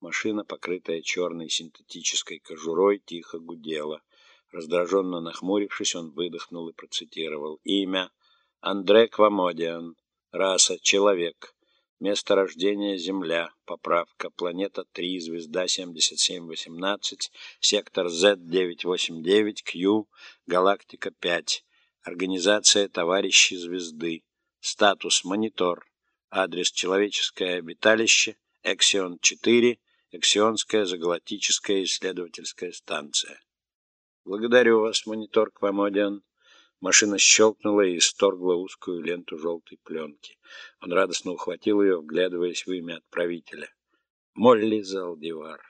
Машина, покрытая черной синтетической кожурой, тихо гудела. Раздраженно нахмурившись, он выдохнул и процитировал. Имя — Андре Квамодиан. Раса — человек. Место рождения — Земля. Поправка. Планета 3, звезда 7718, сектор Z989, Q, галактика 5. Организация «Товарищи звезды». Статус «Монитор». Адрес «Человеческое обиталище», Эксион 4, Эксионская загалактическая исследовательская станция. Благодарю вас, монитор Квамодиан. Машина щелкнула и исторгла узкую ленту желтой пленки. Он радостно ухватил ее, вглядываясь в имя отправителя. Молли Залдивар.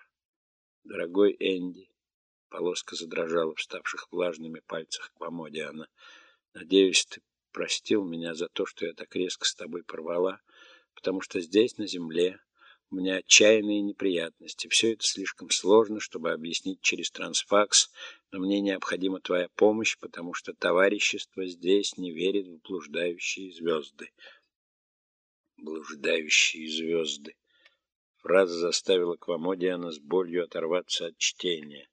Дорогой Энди. Полоска задрожала в ставших влажными пальцах Квамодиана. Надеюсь, ты простил меня за то, что я так резко с тобой порвала, потому что здесь, на земле, у меня отчаянные неприятности. Все это слишком сложно, чтобы объяснить через трансфакс, но мне необходима твоя помощь, потому что товарищество здесь не верит в блуждающие звезды. Блуждающие звезды. Фраза заставила Квамодиана с болью оторваться от чтения.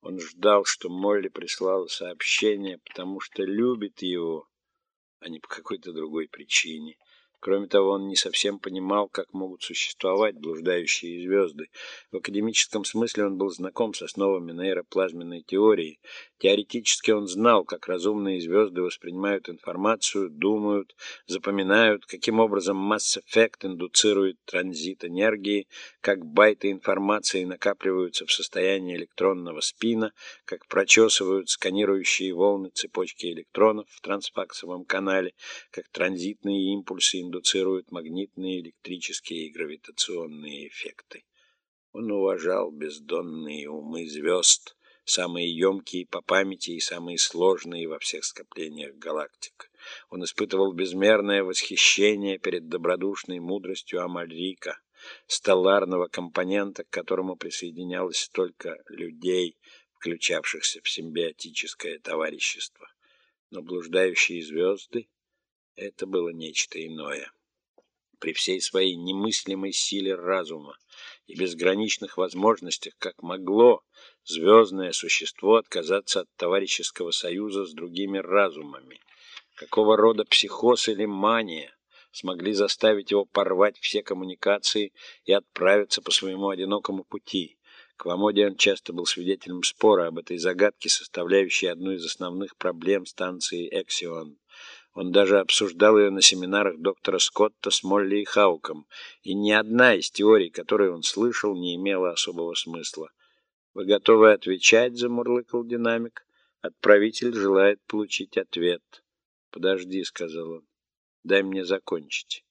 Он ждал, что Молли прислала сообщение, потому что любит его, а не по какой-то другой причине. Кроме того, он не совсем понимал, как могут существовать блуждающие звезды. В академическом смысле он был знаком с основами нейроплазменной теории. Теоретически он знал, как разумные звезды воспринимают информацию, думают, запоминают, каким образом масс-эффект индуцирует транзит энергии, как байты информации накапливаются в состоянии электронного спина, как прочесывают сканирующие волны цепочки электронов в трансфаксовом канале, как транзитные импульсы индуцируют магнитные, электрические и гравитационные эффекты. Он уважал бездонные умы звезд, самые емкие по памяти и самые сложные во всех скоплениях галактик. Он испытывал безмерное восхищение перед добродушной мудростью Амальрика, стелларного компонента, к которому присоединялось столько людей, включавшихся в симбиотическое товарищество. Но блуждающие звезды это было нечто иное. При всей своей немыслимой силе разума и безграничных возможностях, как могло звездное существо отказаться от товарищеского союза с другими разумами? Какого рода психоз или мания смогли заставить его порвать все коммуникации и отправиться по своему одинокому пути? Квамодиан часто был свидетелем спора об этой загадке, составляющей одну из основных проблем станции «Эксион». Он даже обсуждал ее на семинарах доктора Скотта с Молли и Хауком, и ни одна из теорий, которые он слышал, не имела особого смысла. «Вы готовы отвечать?» — замурлыкал динамик. «Отправитель желает получить ответ». «Подожди», — сказал он. «Дай мне закончить.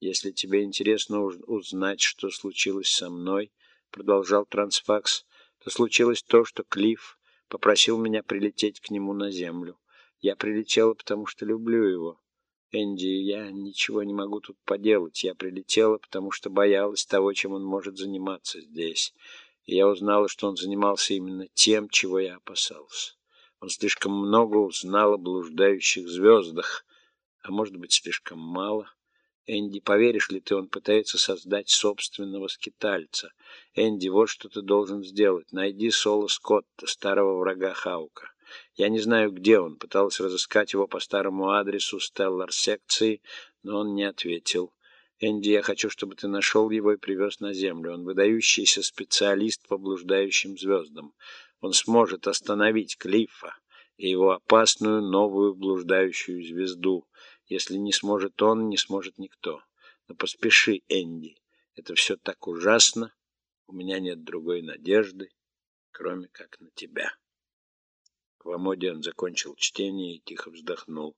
Если тебе интересно узнать, что случилось со мной», — продолжал Трансфакс, — «то случилось то, что Клифф попросил меня прилететь к нему на землю. Я прилетела, потому что люблю его. Энди, я ничего не могу тут поделать. Я прилетела, потому что боялась того, чем он может заниматься здесь. И я узнала, что он занимался именно тем, чего я опасался. Он слишком много узнал о блуждающих звездах, а может быть, слишком мало. Энди, поверишь ли ты, он пытается создать собственного скитальца. Энди, вот что ты должен сделать. Найди Соло Скотта, старого врага Хаука. Я не знаю, где он. Пытался разыскать его по старому адресу Стеллар-секции, но он не ответил. Энди, я хочу, чтобы ты нашел его и привез на Землю. Он выдающийся специалист по блуждающим звездам. Он сможет остановить Клиффа и его опасную новую блуждающую звезду. Если не сможет он, не сможет никто. Но поспеши, Энди. Это все так ужасно. У меня нет другой надежды, кроме как на тебя. Квамодиан закончил чтение и тихо вздохнул.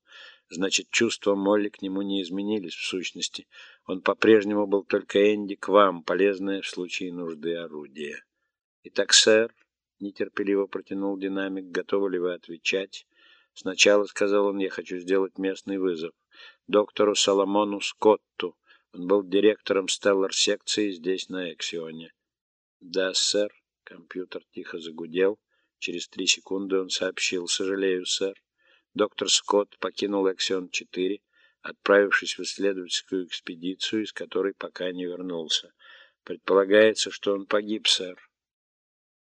Значит, чувства Молли к нему не изменились в сущности. Он по-прежнему был только Энди к вам, полезное в случае нужды орудие. Итак, сэр, нетерпеливо протянул динамик, готовы ли вы отвечать? Сначала, сказал он, я хочу сделать местный вызов. Доктору Соломону Скотту. Он был директором Стеллар-секции здесь, на Эксионе. Да, сэр. Компьютер тихо загудел. Через три секунды он сообщил. «Сожалею, сэр. Доктор Скотт покинул Эксион-4, отправившись в исследовательскую экспедицию, из которой пока не вернулся. Предполагается, что он погиб, сэр.